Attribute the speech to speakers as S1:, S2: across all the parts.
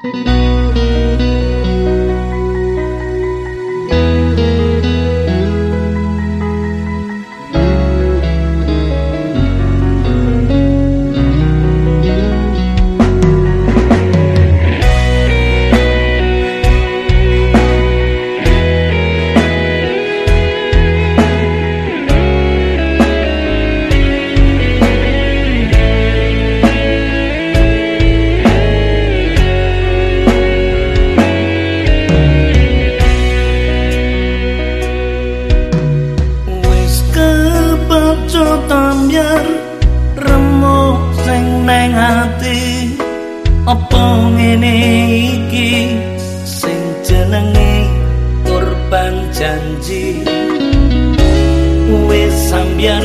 S1: Música apa ngene iki? Sing jenenge korban janji. Wis sambiar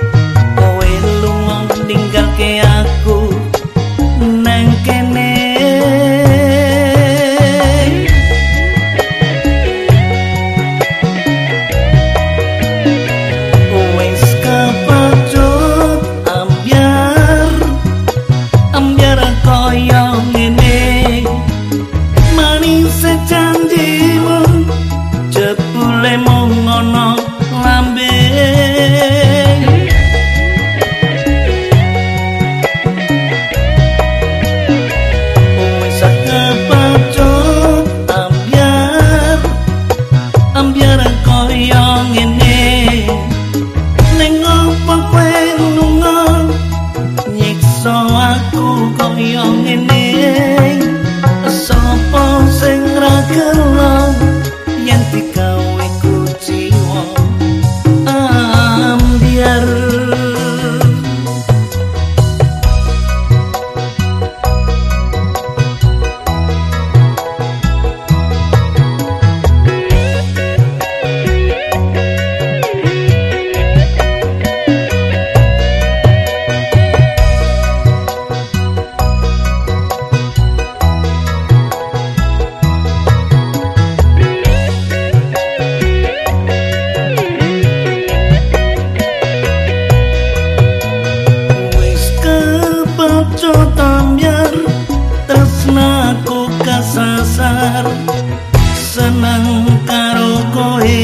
S1: karo kowe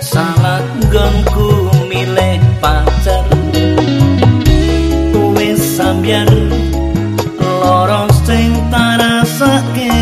S1: salah gonku milih pacar. Kowe sampeyan loro sing tarasake